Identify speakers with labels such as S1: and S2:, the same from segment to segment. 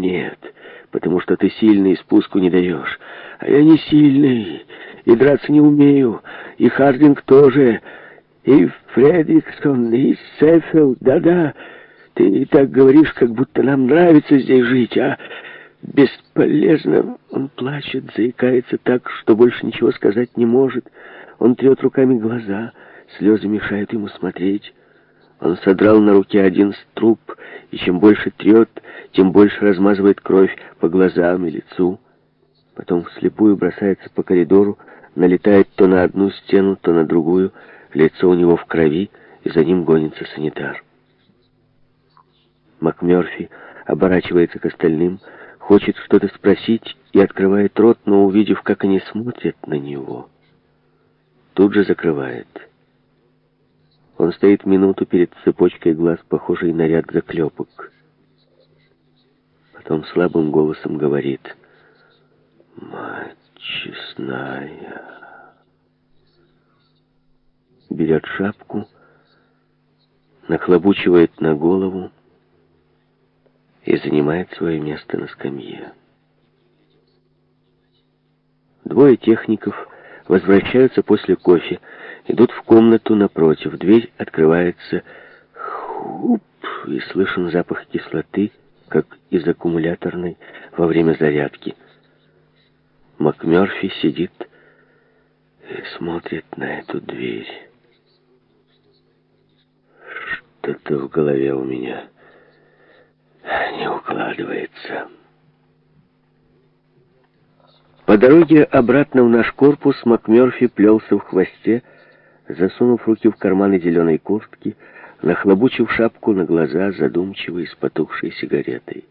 S1: Нет, потому что ты сильный, и спуску не даешь. А я не сильный, и драться не умею, и Хардинг тоже, и Фредриксон, и Сеффилд, да-да. Ты и так говоришь, как будто нам нравится здесь жить, а... Бесполезно. Он плачет, заикается так, что больше ничего сказать не может. Он трет руками глаза, слезы мешают ему смотреть. Он содрал на руке один струп, и чем больше трет, тем больше размазывает кровь по глазам и лицу. Потом вслепую бросается по коридору, налетает то на одну стену, то на другую. Лицо у него в крови, и за ним гонится санитар. МакМёрфи оборачивается к остальным, хочет что-то спросить и открывает рот, но, увидев, как они смотрят на него, тут же закрывает он стоит минуту перед цепочкой глаз, похожей на ряд заклепок. Потом слабым голосом говорит «Мать честная». Берет шапку, нахлобучивает на голову и занимает свое место на скамье. Двое техников возвращаются после кофе, Идут в комнату напротив, дверь открывается хуп, и слышен запах кислоты, как из аккумуляторной во время зарядки. МакМёрфи сидит и смотрит на эту дверь. Что-то в голове у меня не укладывается. По дороге обратно в наш корпус МакМёрфи плелся в хвосте, засунув руки в карманы зеленой куртки, нахлобучив шапку на глаза, задумчивой с потухшей сигаретой.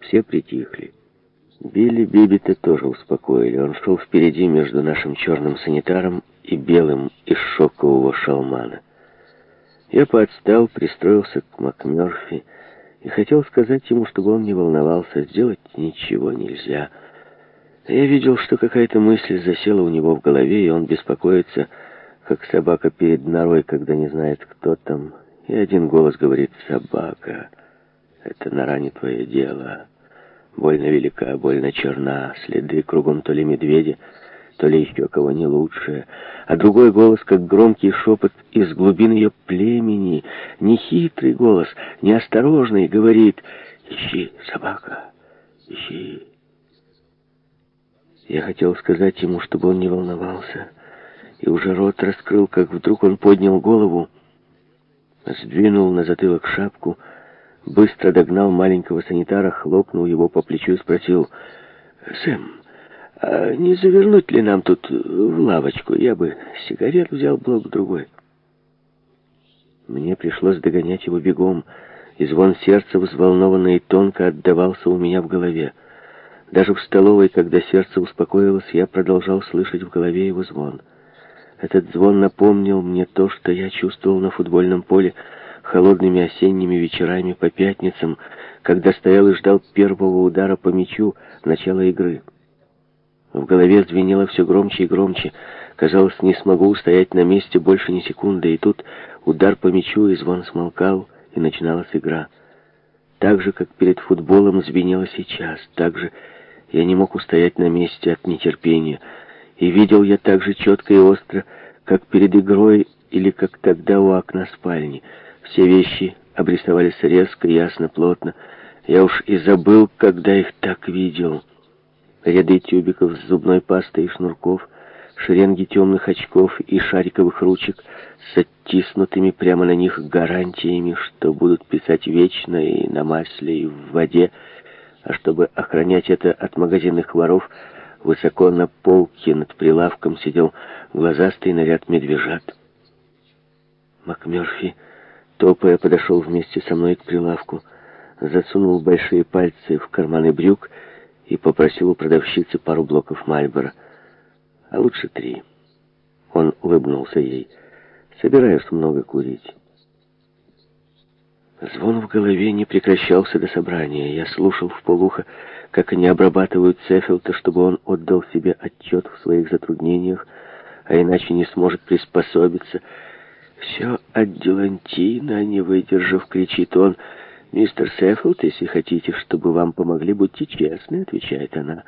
S1: Все притихли. Билли Бибита тоже успокоили. Он шел впереди между нашим черным санитаром и белым из шокового шалмана. Я подстал, пристроился к МакМёрфи и хотел сказать ему, чтобы он не волновался, сделать ничего нельзя — а я видел, что какая-то мысль засела у него в голове, и он беспокоится, как собака перед норой, когда не знает, кто там. И один голос говорит «Собака, это нора не твое дело». Больно велика, больно черна, следы кругом то ли медведя, то ли еще кого не лучшее". А другой голос, как громкий шепот из глубин ее племени, нехитрый голос, неосторожный, говорит «Ищи, собака, ищи». Я хотел сказать ему, чтобы он не волновался, и уже рот раскрыл, как вдруг он поднял голову, сдвинул на затылок шапку, быстро догнал маленького санитара, хлопнул его по плечу и спросил, «Сэм, а не завернуть ли нам тут в лавочку? Я бы сигарет взял блок другой». Мне пришлось догонять его бегом, и звон сердца, взволнованно и тонко, отдавался у меня в голове. Даже в столовой, когда сердце успокоилось, я продолжал слышать в голове его звон. Этот звон напомнил мне то, что я чувствовал на футбольном поле холодными осенними вечерами по пятницам, когда стоял и ждал первого удара по мячу начала игры. В голове звенело все громче и громче. Казалось, не смогу устоять на месте больше ни секунды, и тут удар по мячу, и звон смолкал, и начиналась игра. Так же, как перед футболом звенело сейчас, так же, я не мог устоять на месте от нетерпения. И видел я так же четко и остро, как перед игрой или как тогда у окна спальни. Все вещи обрисовались резко, ясно, плотно. Я уж и забыл, когда их так видел. Ряды тюбиков с зубной пастой и шнурков, шеренги темных очков и шариковых ручек с оттиснутыми прямо на них гарантиями, что будут писать вечно и на масле, и в воде, а чтобы охранять это от магазинных воров, высоко на полке над прилавком сидел глазастый наряд медвежат. МакМерфи, топая, подошел вместе со мной к прилавку, засунул большие пальцы в карманы брюк и попросил у продавщицы пару блоков Мальбора, а лучше три. Он улыбнулся ей. «Собираюсь много курить». Звон в голове не прекращался до собрания. Я слушал в полухо, как они обрабатывают Сефилта, чтобы он отдал себе отчет в своих затруднениях, а иначе не сможет приспособиться. «Все от Дилантина, не выдержав», — кричит он. «Мистер Сефилд, если хотите, чтобы вам помогли, будьте честны», — отвечает она.